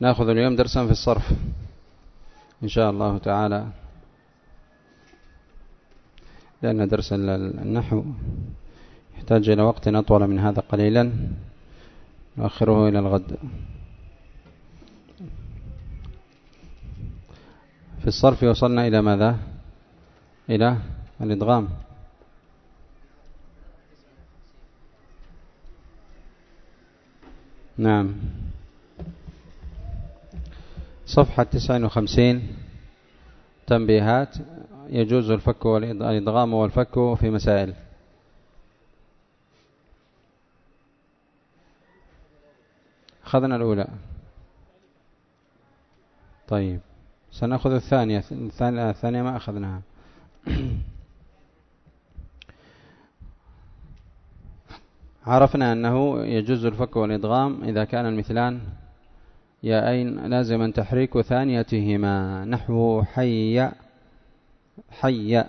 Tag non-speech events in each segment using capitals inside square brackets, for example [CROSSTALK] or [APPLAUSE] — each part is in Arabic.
ناخذ اليوم درسا في الصرف. إن شاء الله تعالى. لأن درس النحو يحتاج إلى وقت أطول من هذا قليلا. نؤخره إلى الغد. في الصرف وصلنا إلى ماذا؟ إلى الإدغام. نعم. صفحة 59 تنبيهات. يجوز الفك والإدغام والفك في مسائل. أخذنا الأولى. طيب. سنأخذ الثانية. الثانية ما أخذناها. عرفنا أنه يجوز الفك والإدغام إذا كان المثلان ياءين لازما تحريك ثانيتهما. نحو حي حي.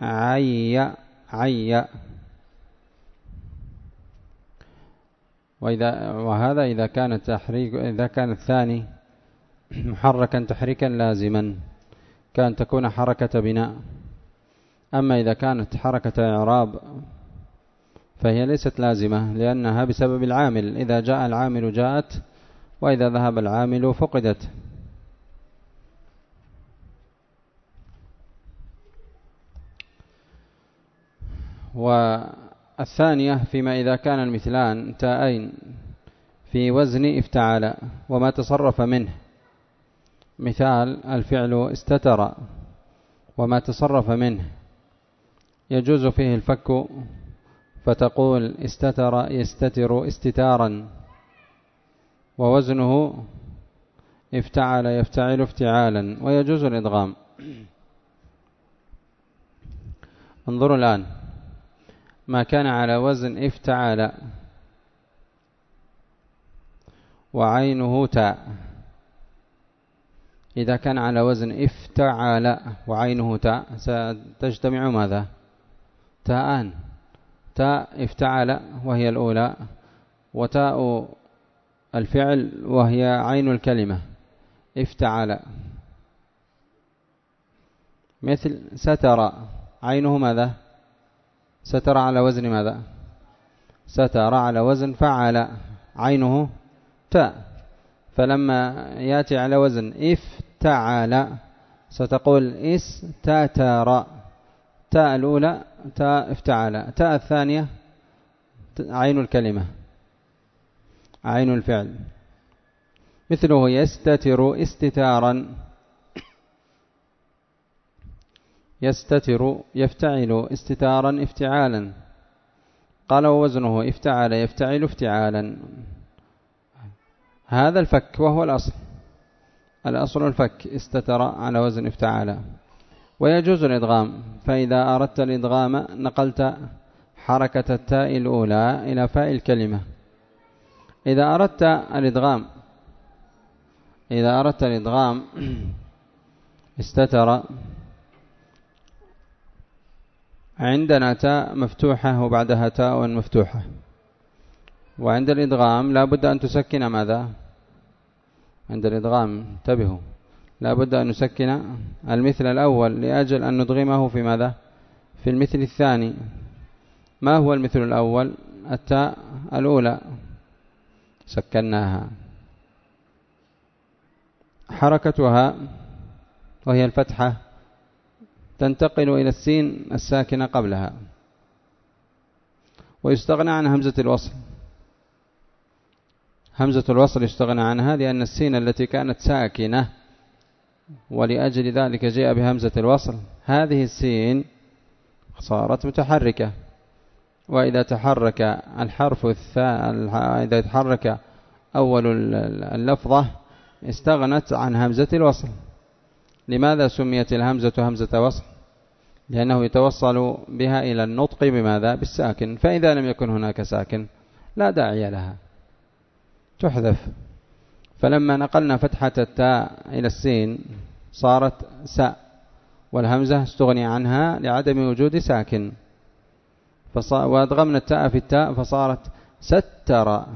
عي عي. وإذا وهذا إذا كان التحريك إذا كان الثاني محركا تحريكا لازما. كان تكون حركة بناء. أما إذا كانت حركة إعراب فهي ليست لازمة لأنها بسبب العامل. إذا جاء العامل جاءت وإذا ذهب العامل فقدت. والثانية فيما إذا كان المثلان تاءين في وزن افتعال وما تصرف منه. مثال الفعل استتر وما تصرف منه. يجوز فيه الفك فتقول استتر يستتر استتارا. ووزنه افتعل يفتعل افتعالا. ويجوز الإدغام. انظروا الآن ما كان على وزن افتعل. وعينه تاء إذا كان على وزن افتعل وعينه تاء ستجتمع ماذا؟ تاءان. تاء افتعل وهي الأولى وتاء الفعل وهي عين الكلمة. افتعل. مثل ستر. عينه ماذا؟ ستر على وزن ماذا؟ ستر على وزن فعل. عينه تاء. فلما يأتي على وزن افتعل ستقول استتر. تاء الأولى تاء افتعل تاء الثانية عين الكلمة. عين الفعل. مثله يستتر استتارا. يستتر يفتعل استتارا افتعالا. قال ووزنه افتعل يفتعل افتعالا. هذا الفك وهو الأصل. الأصل الفك استتر على وزن افتعال ويجوز الإدغام. فإذا أردت الإدغام نقلت حركة التاء الأولى إلى فاء الكلمة. إذا أردت الإدغام إذا أردت الإدغام [CLEARS THROAT] استتر. عندنا تاء مفتوحة وبعدها تاء مفتوحة. وعند الإدغام لا بد أن تسكن ماذا؟ عند الإدغام. انتبهوا. لا بد أن نسكن المثل الأول لأجل أن ندغمه في ماذا؟ في المثل الثاني. ما هو المثل الأول؟ التاء الأولى. سكناها. حركتها وهي الفتحة تنتقل إلى السين الساكنة قبلها. ويستغنى عن همزة الوصل. همزة الوصل يستغنى عنها لأن السين التي كانت ساكنة ولأجل ذلك جاء بهمزة الوصل. هذه السين صارت متحركة. وإذا تحرك الحرف الثاء إذا تحرك أول اللفظة استغنت عن همزة الوصل. لماذا سميت الهمزة همزة وصل؟ لأنه يتوصل بها إلى النطق بماذا؟ بالساكن. فإذا لم يكن هناك ساكن لا داعي لها. تحذف. فلما نقلنا فتحة التاء إلى السين صارت ساء والهمزة استغني عنها لعدم وجود ساكن. وأدغمنا التاء في التاء فصارت ستر.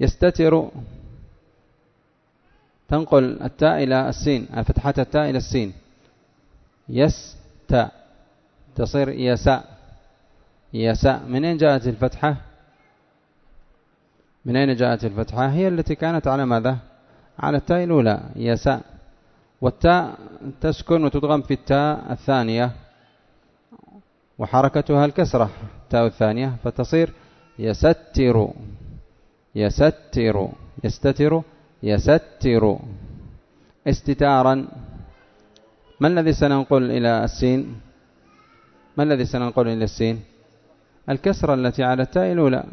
يستتر. تنقل التاء إلى السين فتحة التاء إلى السين. يست تصير يساء يساء من أين جاءت الفتحة؟ من أين جاءت الفتحة؟ هي التي كانت على ماذا؟ على التاء الأولى يساء والتاء تسكن وتضغم في التاء الثانية وحركتها الكسرة التاء الثانية فتصير يستر يستر يستتر يستر. استتارا. ما الذي سننقل إلى السين؟ ما الذي سننقل إلى السين؟ الكسرة التي على التاء الأولى.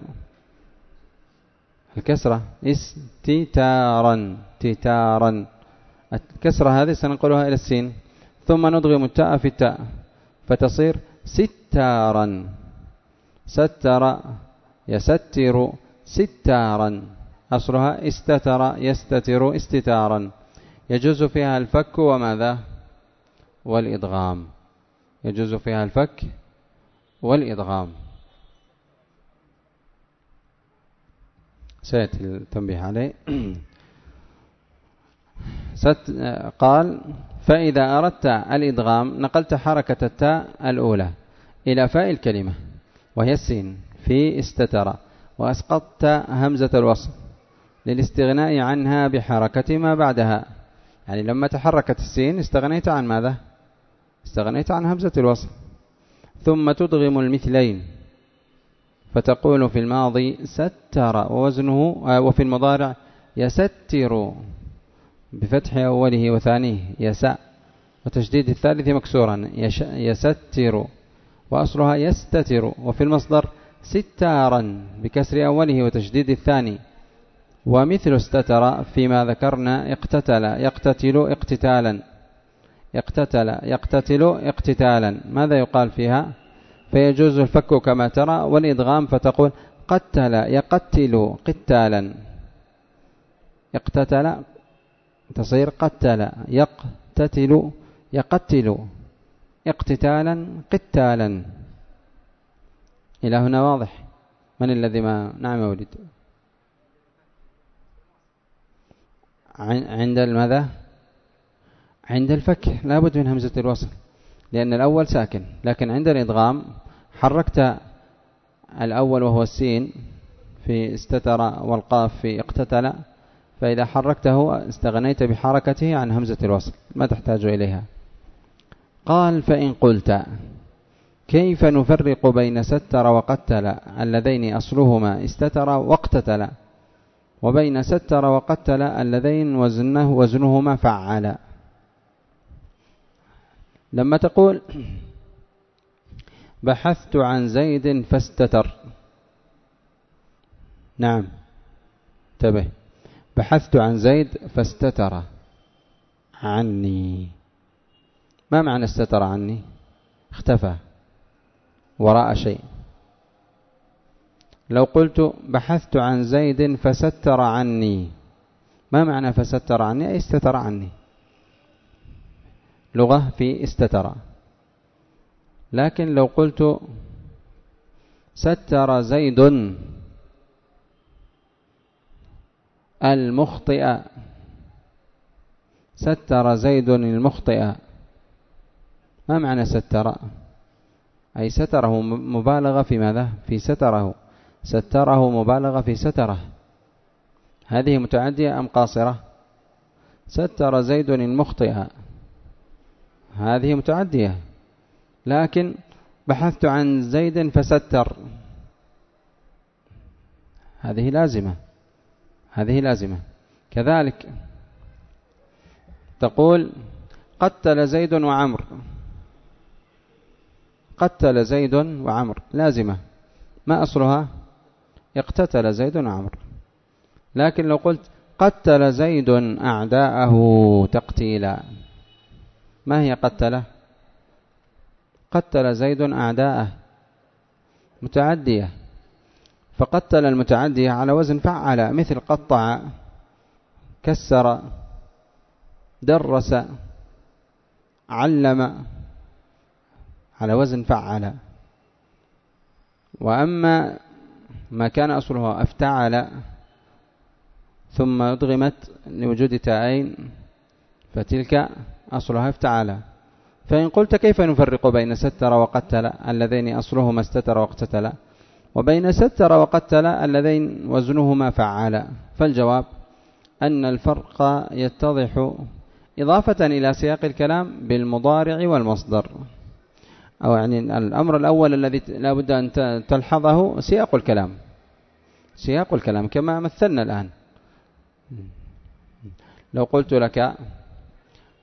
الكسرة. استتارا. تتارا. الكسرة هذه سننقلها إلى السين. ثم ندغم التاء في التاء. فتصير ستارا. ستر. يستر. ستارا. أصلها استتر. يستتر. استتارا. يجوز فيها الفك وماذا؟ والإدغام يجوز فيها الفك والإدغام سيأتي التنبيه عليه. قال فإذا أردت الإدغام نقلت حركة التاء الأولى إلى فاء الكلمة وهي السين في استتر وأسقطت همزة الوصل للاستغناء عنها بحركة ما بعدها. يعني لما تحركت السين استغنيت عن ماذا؟ استغنيت عن همزة الوصل ثم تدغم المثلين. فتقول في الماضي ستر ووزنه آه، وفي المضارع يستر بفتح أوله وثانيه يساء وتشديد الثالث مكسورا يستر. وأصلها يستتر. وفي المصدر ستارا بكسر أوله وتشديد الثاني. ومثل استتر فيما ذكرنا اقتتل يقتتل اقتتالا. يقتتل يقتتل اقتتالا. ماذا يقال فيها؟ فيجوز الفك كما ترى والإدغام فتقول قتل يقتل قتالا. اقتتل تصير قتل يقتتل يقتل اقتتالا قتالا. إلى هنا واضح؟ من الذي ما نعم ولد عند ماذا؟ عند الفك لابد من همزة الوصل. لأن الأول ساكن. لكن عند الإدغام حركت الأول وهو السين في استتر والقاف في اقتتل فإذا حركته استغنيت بحركته عن همزة الوصل ما تحتاج إليها. قال فإن قلت كيف نفرق بين ستر وقتل اللذين أصلهما استتر واقتتل؟ وبين ستر وقتل اللذين وزنه وزنهما فعل. لما تقول بحثت عن زيد فاستتر. نعم. انتبه. بحثت عن زيد فاستتر عني. ما معنى استتر عني؟ اختفى. وراء شيء. لو قلت بحثت عن زيد فستر عني. ما معنى فستر عني؟ أي استتر عني. لغة في استتر. لكن لو قلت ستر زيد المخطئ. ستر زيد المخطئ. ما معنى ستر؟ أي ستره مبالغة في ماذا؟ في ستره. ستره مبالغة في ستره. هذه متعدية أم قاصرة؟ ستر زيد المخطئ. هذه متعدية. لكن بحثت عن زيد فستر. هذه لازمة. هذه لازمة. كذلك تقول قتل زيد وعمر. قتل زيد وعمر. لازمة. ما أصلها؟ اقتتل زيد وعمر. لكن لو قلت قتل زيد أعداءه تقتيلا. ما هي قتله؟ قتل زيد أعداءه متعدية فقتل المتعدية على وزن فعل مثل قطع كسر درس علم على وزن فعل. وأما ما كان أصله أفتعل ثم أدغمت لوجود تاءين فتلك أصلها افتعل فإن قلت كيف نفرق بين ستر وقتل اللذين أصلهما استتر واقتتل وبين ستر وقتل اللذين وزنهما فعال فالجواب أن الفرق يتضح إضافة إلى سياق الكلام بالمضارع والمصدر. أو يعني الأمر الأول الذي لا بد أن تلحظه سياق الكلام. سياق الكلام كما مثلنا الآن. لو قلت لك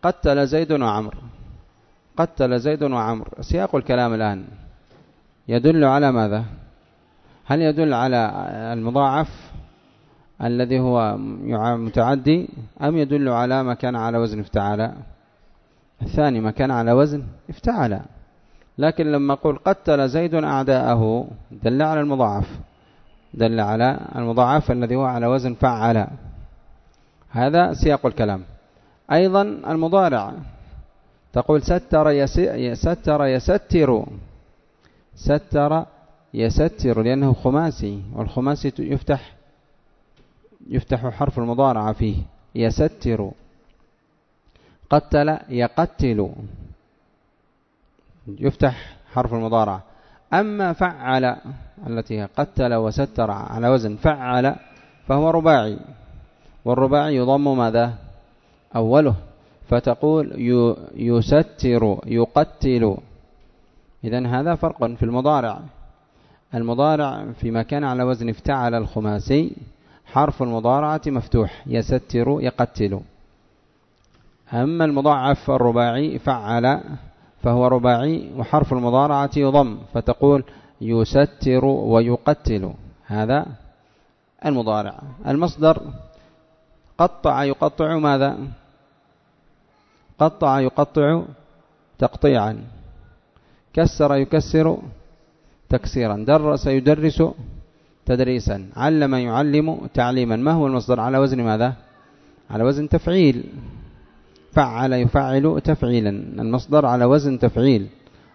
قتل زيد وعمر. قتل زيد وعمر. سياق الكلام الآن يدل على ماذا؟ هل يدل على المضاعف الذي هو متعدي أم يدل على ما كان على وزن افتعال الثاني ما كان على وزن افتعل لكن لما قل قتل زيد أعداءه دل على المضاعف. دل على المضاعف الذي هو على وزن فعل هذا سياق الكلام. أيضا المضارع. تقول ستر يستر يستر. ستر يستر لأنه خماسي والخماسي يفتح يفتح حرف المضارعة فيه. يستر. قتل يقتل. يفتح حرف المضارعة أما فعل التي قتل وستر على وزن فعل فهو رباعي. والرباعي يضم ماذا؟ أوله فتقول يستر يقتل. إذن هذا فرق في المضارع. المضارع فيما كان على وزن افتعل الخماسي حرف المضارعة مفتوح يستر يقتل. أما المضاعف الرباعي فعل فهو رباعي وحرف المضارعة يضم فتقول يستر ويقتل. هذا المضارع. المصدر قطع يقطع ماذا؟ قطع يقطع تقطيعا. كسر يكسر تكسيرا. درس يدرس تدريسا. علم يعلم تعليما. ما هو المصدر؟ على وزن ماذا؟ على وزن تفعيل. فعل يفعل تفعيلا. المصدر على وزن تفعيل.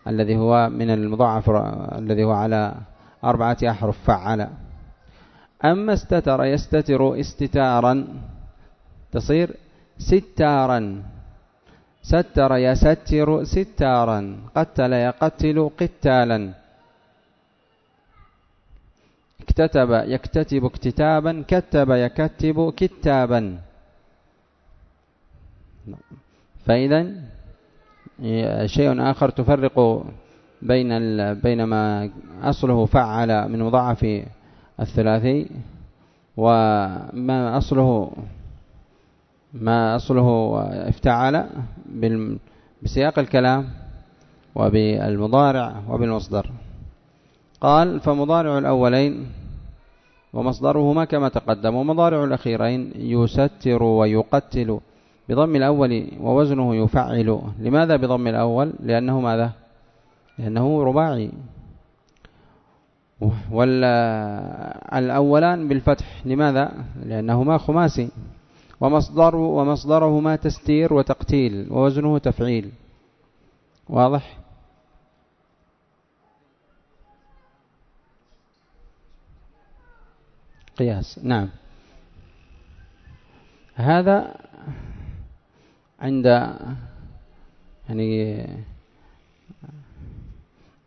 الذي هو من المضاعف الذي هو على أربعة أحرف. فعل. أما استتر يستتر استتارا. تصير ستارا. ستر يستر ستارا. قتل يقتل قتالا. اكتتب يكتتب اكتتابا. كتب يكتب كتابا. فإذا شيء آخر تفرق بين بين ما أصله فعل من مضاعف الثلاثي وما أصله ما أصله افتعل بسياق الكلام وبالمضارع وبالمصدر. قال فمضارع الأولين ومصدرهما كما تقدم ومضارع الأخيرين يستر ويقتل بضم الأول ووزنه يفعل. لماذا بضم الأول؟ لأنه ماذا؟ لأنه رباعي. والأولان بالفتح. لماذا؟ لأنهما خماسي. ومصدر ومصدرهما تستير وتقتيل ووزنه تفعيل. واضح؟ قياس. نعم. هذا عند يعني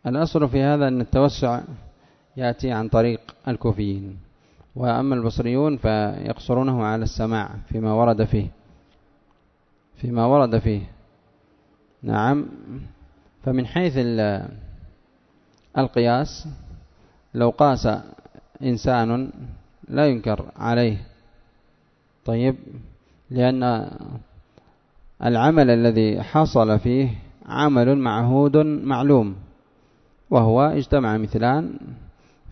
الأصل في هذا أن التوسع يأتي عن طريق الكوفيين. وأما البصريون فيقصرونه على السماع فيما ورد فيه. فيما ورد فيه. نعم. فمن حيث القياس لو قاس إنسان لا ينكر عليه. طيب لأن العمل الذي حصل فيه عمل معهود معلوم وهو اجتمع مثلان.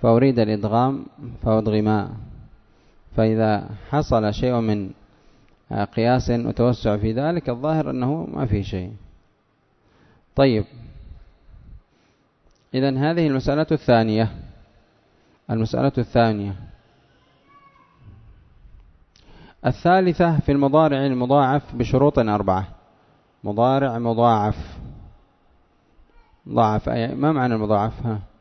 فأريد الإدغام فأدغما فإذا حصل شيء من قياس وتوسع في ذلك الظاهر أنه ما فيه شيء. طيب. إذا هذه المسألة الثانية. المسألة الثانية. الثالثة في المضارع المضاعف بشروط أربعة. مضارع مضاعف. ضاعف أي ما معنى المضاعف؟ ها.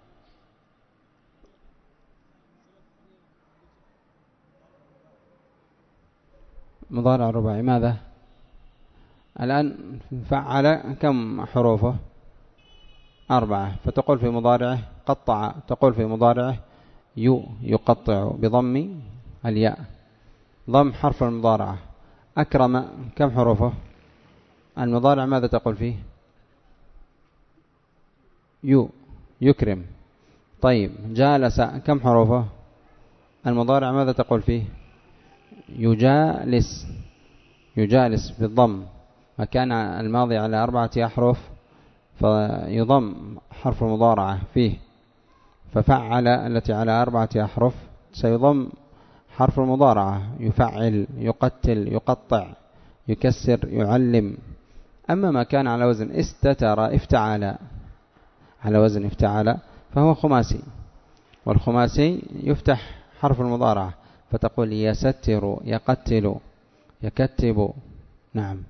مضارع رباعي. ماذا؟ الآن فعل كم حروفه؟ أربعة. فتقول في مضارعه قطع تقول في مضارعه يو يقطع بضم الياء. ضم حرف المضارعة. أكرم كم حروفه؟ المضارع ماذا تقول فيه؟ يو يكرم. طيب جالس كم حروفه؟ المضارع ماذا تقول فيه؟ يجالس يجالس بالضم وكان الماضي على أربعة أحرف فيضم حرف المضارعة فيه. ففعل التي على أربعة أحرف سيضم حرف المضارعة. يفعل يقتل يقطع يكسر يعلم. أما ما كان على وزن استتر افتعل على وزن افتعل فهو خماسي. والخماسي يفتح حرف المضارعة. فتقول يستر يقتل يكتب. نعم.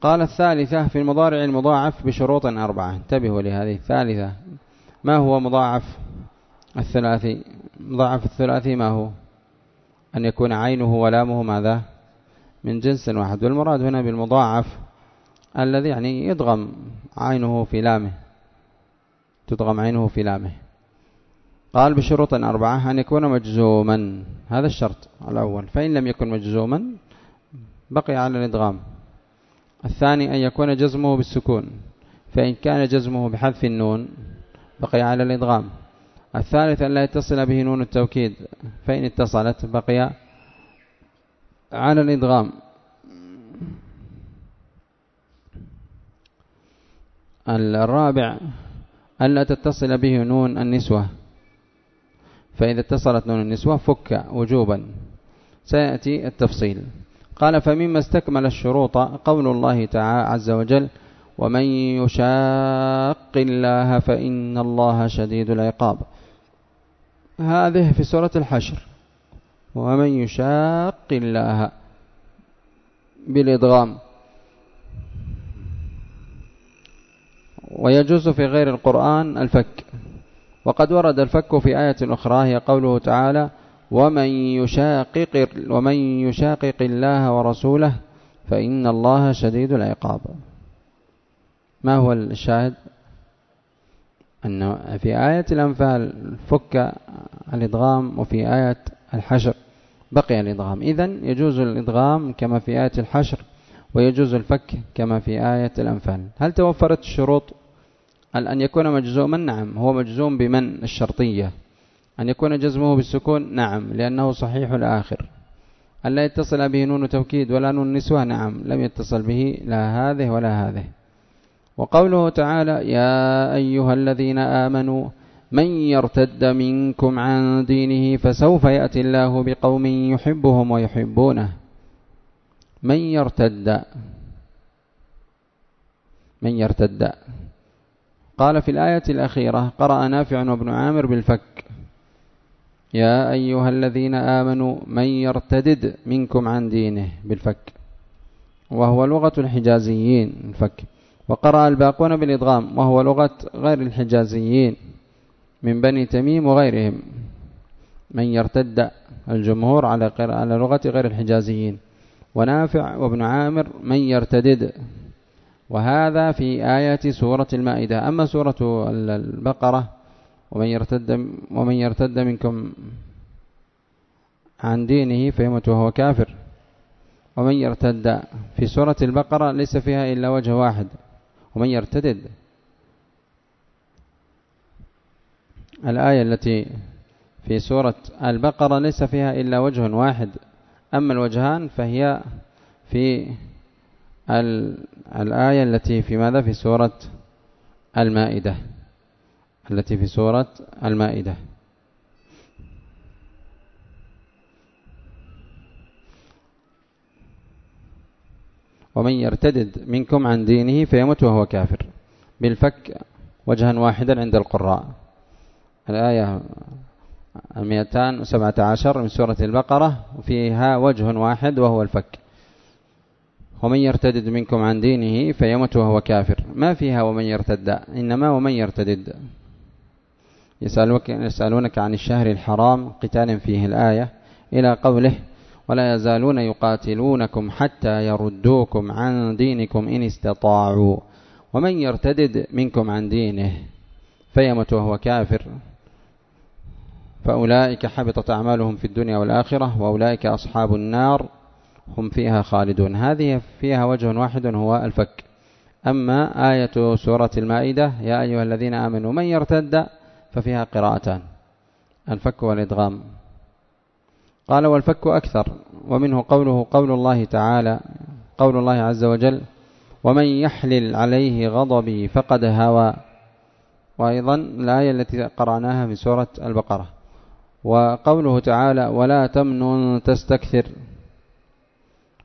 قال الثالثة في المضارع المضاعف بشروط أربعة. انتبهوا لهذه الثالثة. ما هو مضاعف الثلاثي؟ مضاعف الثلاثي ما هو؟ أن يكون عينه ولامه ماذا؟ من جنس واحد. والمراد هنا بالمضاعف الذي يعني يدغم عينه في لامه. تدغم عينه في لامه. قال بشروط أربعة أن يكون مجزوما. هذا الشرط الأول. فإن لم يكن مجزوما بقي على الإدغام. الثاني أن يكون جزمه بالسكون. فإن كان جزمه بحذف النون بقي على الإدغام. الثالث أن لا يتصل به نون التوكيد. فإن اتصلت بقي على الإدغام. الرابع ألا تتصل به نون النسوة. فإذا اتصلت نون النسوة فك وجوبا. سيأتي التفصيل. قال فمما استكمل الشروط قول الله تعالى عز وجل ومن يشاق الله فإن الله شديد العقاب. هذه في سورة الحشر. ومن يشاق الله بالإدغام. ويجوز في غير القرآن الفك. وقد ورد الفك في آية أخرى هي قوله تعالى ومن يشاقق, ومن يشاقق الله ورسوله فإن الله شديد العقاب. ما هو الشاهد؟ أن في آية الأنفال فك الإدغام وفي آية الحشر بقي الإدغام. إذا يجوز الإدغام كما في آية الحشر ويجوز الفك كما في آية الأنفال. هل توفرت الشروط أن يكون مجزوما؟ نعم. هو مجزوم بمن؟ الشرطية. أن يكون جزمه بالسكون؟ نعم. لأنه صحيح الآخر. أن لا يتصل به نون توكيد ولا نون نسوة؟ نعم. لم يتصل به لا هذه ولا هذه. وقوله تعالى يا أيها الذين آمنوا من يرتد منكم عن دينه فسوف يأتي الله بقوم يحبهم ويحبونه. من يرتد؟ من يرتد؟ قال في الآية الأخيرة قرأ نافع وابن عامر بالفك. يا أيها الذين آمنوا من يرتدد منكم عن دينه؟ بالفك. وهو لغة الحجازيين الفك. وقرأ الباقون بالإدغام وهو لغة غير الحجازيين من بني تميم وغيرهم. من يرتد الجمهور على على لغة غير الحجازيين. ونافع وابن عامر من يرتدد. وهذا في آية سورة المائدة. أما سورة البقرة ومن يرتد ومن يرتد منكم عن دينه فيموت وهو كافر. ومن يرتد في سورة البقرة ليس فيها إلا وجه واحد. ومن يرتدد الآية التي في سورة البقرة ليس فيها إلا وجه واحد. أما الوجهان فهي في الآية التي في ماذا؟ في سورة المائدة. التي في سورة المائدة. ومن يرتدد منكم عن دينه فيموت وهو كافر. بالفك وجها واحدا عند القراء. الآية 217 من سورة البقرة. وفيها وجه واحد وهو الفك. ومن يرتدد منكم عن دينه فيموت وهو كافر. ما فيها ومن يرتد إنما ومن يرتدد. يسألونك, يسألونك عن الشهر الحرام قتال فيه الآية إلى قوله ولا يزالون يقاتلونكم حتى يردوكم عن دينكم إن استطاعوا. ومن يرتدد منكم عن دينه فيمت وهو كافر. فأولئك حبطت أعمالهم في الدنيا والآخرة وأولئك أصحاب النار. هم فيها خالدون. هذه فيها وجه واحد هو الفك. أما آية سورة المائدة يا أيها الذين آمنوا من يرتد ففيها قراءتان. الفك والإدغام. قال والفك أكثر ومنه قوله قول الله تعالى قول الله عز وجل ومن يحلل عليه غضبي فقد هوى. وأيضا الآية التي قرأناها في سورة البقرة. وقوله تعالى ولا تمنن تستكثر.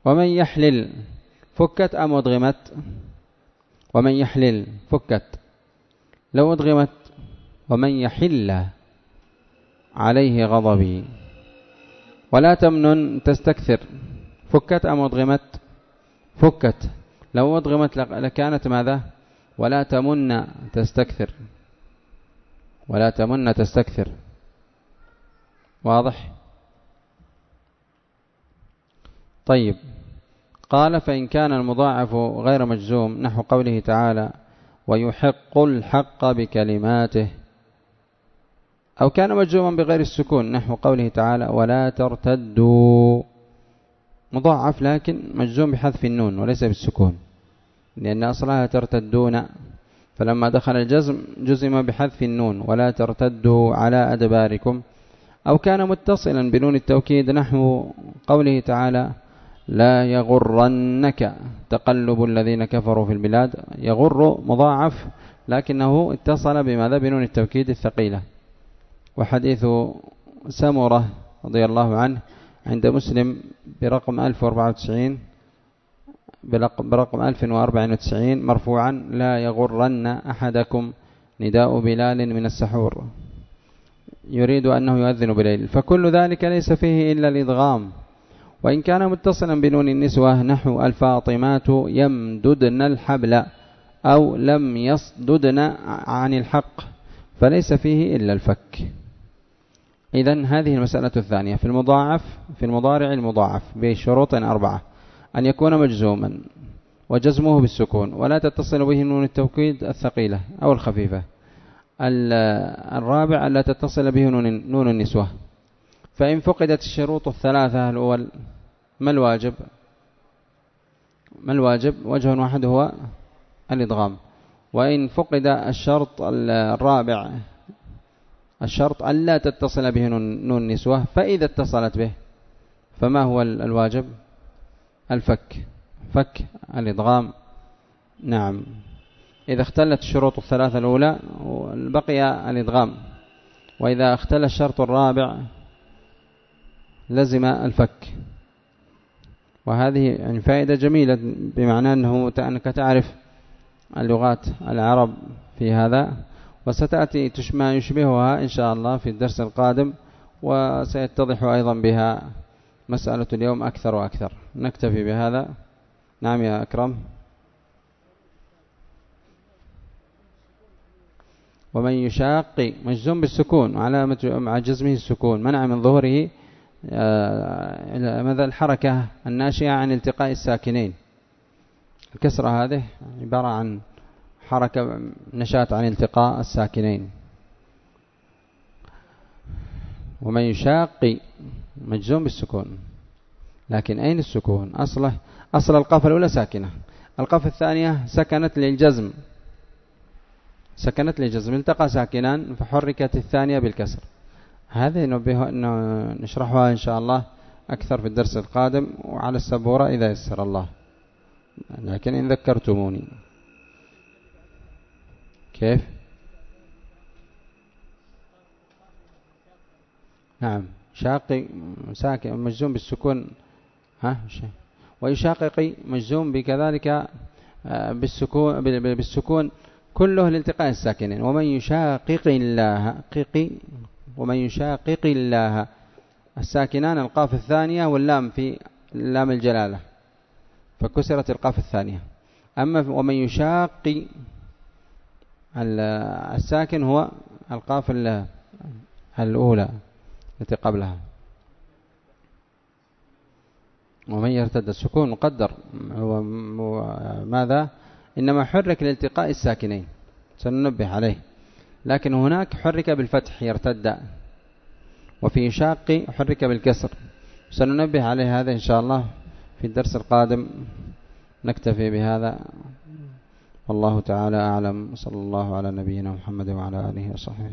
ومن يحلل فكت أم أدغمت؟ ومن يحلل فكت. لو أدغمت ومن يحل عليه غضبي. ولا تمنن تستكثر. فكت أم أدغمت؟ فكت. لو أدغمت لكانت ماذا؟ ولا تمن تستكثر. ولا تمن تستكثر. واضح؟ طيب. قال فإن كان المضاعف غير مجزوم نحو قوله تعالى ويحق الحق بكلماته. أو كان مجزوما بغير السكون نحو قوله تعالى ولا ترتدوا. مضاعف لكن مجزوم بحذف النون وليس بالسكون لأن أصلها ترتدون. فلما دخل الجزم جزم بحذف النون ولا ترتدوا على أدباركم. أو كان متصلا بنون التوكيد نحو قوله تعالى لا يغرنك. تقلب الذين كفروا في البلاد يغر مضاعف لكنه اتصل بماذا؟ بنون التوكيد الثقيلة. وحديث سمرة رضي الله عنه عند مسلم برقم 1094 برقم 1094 مرفوعا لا يغرن أحدكم نداء بلال من السحور. يريد أنه يؤذن بليل. فكل ذلك ليس فيه إلا الإضغام وإن كان متصلا بنون النسوة نحو الفاطمات يمددن الحبل أو لم يصددن عن الحق فليس فيه إلا الفك. إذا هذه المسألة الثانية في المضاعف في المضارع المضاعف بشروط أربعة أن يكون مجزوما وجزمه بالسكون ولا تتصل به نون التوكيد الثقيلة أو الخفيفة. الرابع ألا تتصل به نون النسوة. فإن فقدت الشروط الثلاثة الأول ما الواجب؟ ما الواجب؟ وجه واحد هو الإدغام. وإن فقد الشرط الرابع الشرط ألا تتصل به نون النسوة فإذا اتصلت به فما هو الواجب؟ الفك. فك الإدغام. نعم. إذا اختلت الشروط الثلاثة الأولى بقي الإدغام. وإذا اختل الشرط الرابع لزم الفك. وهذه يعني فائدة جميلة بمعنى أنه أنك تعرف اللغات العرب في هذا وستأتي ما يشبهها إن شاء الله في الدرس القادم وسيتضح أيضا بها مسألة اليوم أكثر وأكثر. نكتفي بهذا. نعم يا أكرم. ومن يشاق مجزوم بالسكون علامة مع جزمه السكون منع من ظهره ماذا الحركة الناشئة عن التقاء الساكنين. الكسرة هذه عبارة عن حركة نشأت عن التقاء الساكنين. ومن يشاق مجزوم بالسكون. لكن أين السكون؟ أصله أصل القاف الأولى ساكنة. القاف الثانية سكنت للجزم. سكنت للجزم. التقى ساكنان فحركت الثانية بالكسر. هذه نبه نشرحها إن شاء الله أكثر في الدرس القادم وعلى السبورة إذا يسر الله. لكن إن ذكرتموني. كيف؟ نعم. شاقي ساكن مجزوم بالسكون. ها؟ ويشاققي مجزوم بكذلك آه، بالسكون بالسكون كله لالتقاء الساكنين. ومن يشاقق الله ومن يشاقق الله. الساكنان القاف الثانية واللام في لام الجلالة فكسرت القاف الثانية. أما ومن يشاق الساكن هو القاف الأولى التي قبلها. ومن يرتد السكون مقدر ماذا؟ إنما حرك لالتقاء الساكنين. سننبه عليه. لكن هناك حرك بالفتح يرتد. وفي شاق حرك بالكسر. سننبه عليه هذا إن شاء الله في الدرس القادم. نكتفي بهذا. والله تعالى أعلم. صلى الله على نبينا محمد وعلى آله وصحبه.